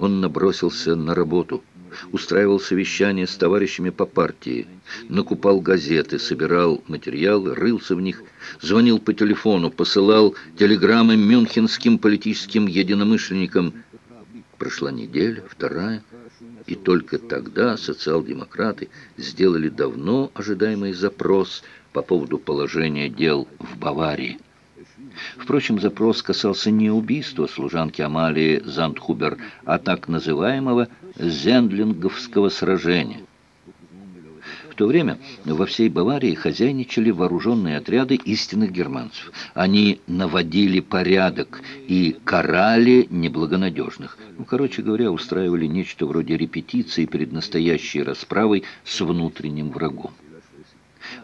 Он набросился на работу, устраивал совещания с товарищами по партии, накупал газеты, собирал материалы, рылся в них, звонил по телефону, посылал телеграммы мюнхенским политическим единомышленникам. Прошла неделя, вторая, и только тогда социал-демократы сделали давно ожидаемый запрос по поводу положения дел в Баварии. Впрочем, запрос касался не убийства служанки Амалии Зандхубер, а так называемого Зендлинговского сражения. В то время во всей Баварии хозяйничали вооруженные отряды истинных германцев. Они наводили порядок и карали неблагонадежных. Ну, короче говоря, устраивали нечто вроде репетиции перед настоящей расправой с внутренним врагом.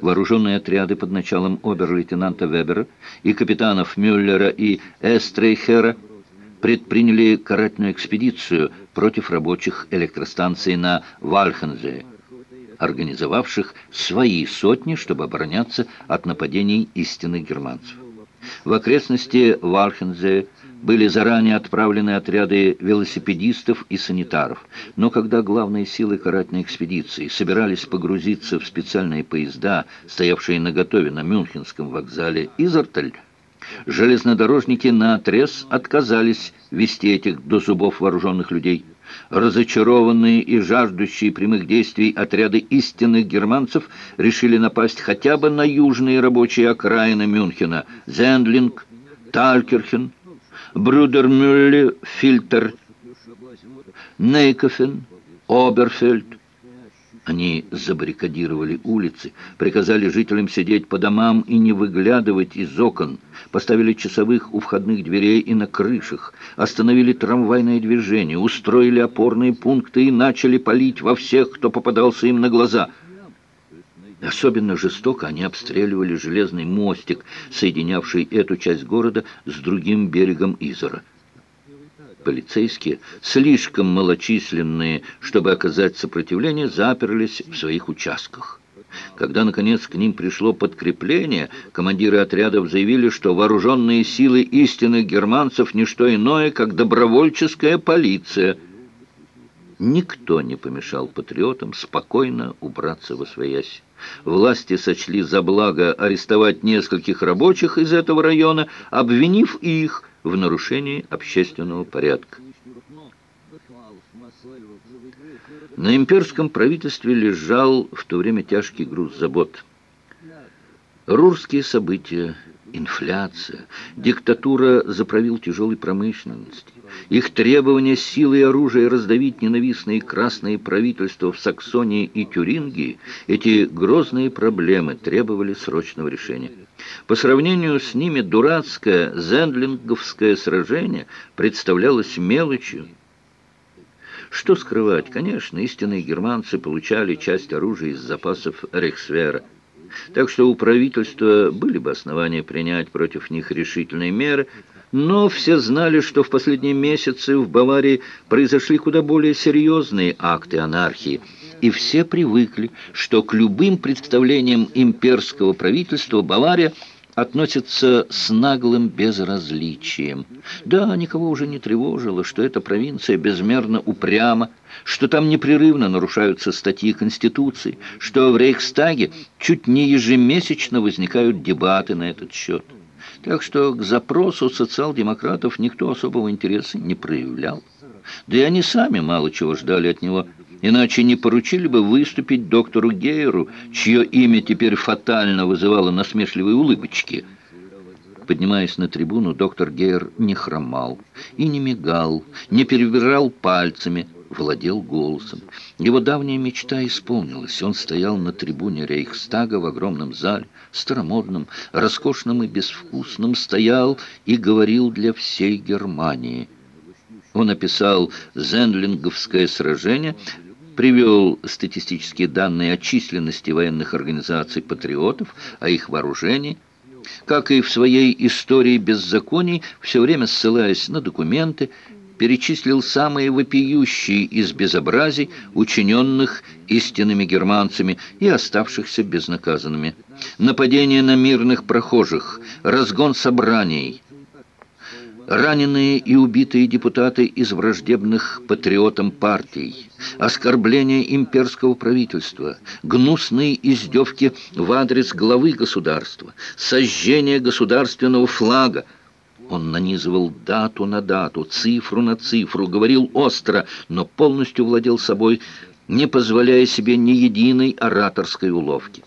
Вооруженные отряды под началом обер-лейтенанта Вебера и капитанов Мюллера и Эстрейхера предприняли карательную экспедицию против рабочих электростанций на Вальхензе, организовавших свои сотни, чтобы обороняться от нападений истинных германцев. В окрестности Вальхензе были заранее отправлены отряды велосипедистов и санитаров, но когда главные силы карательной экспедиции собирались погрузиться в специальные поезда, стоявшие наготове на Мюнхенском вокзале Изартель, железнодорожники наотрез отказались вести этих до зубов вооруженных людей. Разочарованные и жаждущие прямых действий отряды истинных германцев решили напасть хотя бы на южные рабочие окраины Мюнхена – Зендлинг, Талькерхен, Брюдермюлле, Фильтер, Нейкофен, Оберфельд. Они забаррикадировали улицы, приказали жителям сидеть по домам и не выглядывать из окон, поставили часовых у входных дверей и на крышах, остановили трамвайное движение, устроили опорные пункты и начали палить во всех, кто попадался им на глаза – Особенно жестоко они обстреливали железный мостик, соединявший эту часть города с другим берегом Изора. Полицейские, слишком малочисленные, чтобы оказать сопротивление, заперлись в своих участках. Когда, наконец, к ним пришло подкрепление, командиры отрядов заявили, что вооруженные силы истинных германцев – не что иное, как добровольческая полиция. Никто не помешал патриотам спокойно убраться во своясь. Власти сочли за благо арестовать нескольких рабочих из этого района, обвинив их в нарушении общественного порядка. На имперском правительстве лежал в то время тяжкий груз забот. Рурские события инфляция, диктатура заправил тяжелой промышленности. Их требования силой оружия раздавить ненавистные красные правительства в Саксонии и Тюрингии, эти грозные проблемы требовали срочного решения. По сравнению с ними дурацкое зендлинговское сражение представлялось мелочью. Что скрывать? Конечно, истинные германцы получали часть оружия из запасов Рейхсвера – так что у правительства были бы основания принять против них решительные меры, но все знали, что в последние месяцы в Баварии произошли куда более серьезные акты анархии, и все привыкли, что к любым представлениям имперского правительства Бавария относится с наглым безразличием. Да, никого уже не тревожило, что эта провинция безмерно упряма, что там непрерывно нарушаются статьи Конституции, что в Рейхстаге чуть не ежемесячно возникают дебаты на этот счет. Так что к запросу социал-демократов никто особого интереса не проявлял. Да и они сами мало чего ждали от него, иначе не поручили бы выступить доктору Гейеру, чье имя теперь фатально вызывало насмешливые улыбочки. Поднимаясь на трибуну, доктор Гейер не хромал и не мигал, не перебирал пальцами, владел голосом. Его давняя мечта исполнилась. Он стоял на трибуне Рейхстага в огромном зале, старомодном, роскошном и безвкусном, стоял и говорил для всей Германии. Он описал Зендлинговское сражение, привел статистические данные о численности военных организаций патриотов, о их вооружении, как и в своей истории беззаконий, все время ссылаясь на документы, перечислил самые вопиющие из безобразий, учиненных истинными германцами и оставшихся безнаказанными. Нападение на мирных прохожих, разгон собраний. раненые и убитые депутаты из враждебных патриотам партий, оскорбления имперского правительства, гнусные издевки в адрес главы государства, сожжение государственного флага. Он нанизывал дату на дату, цифру на цифру, говорил остро, но полностью владел собой, не позволяя себе ни единой ораторской уловки.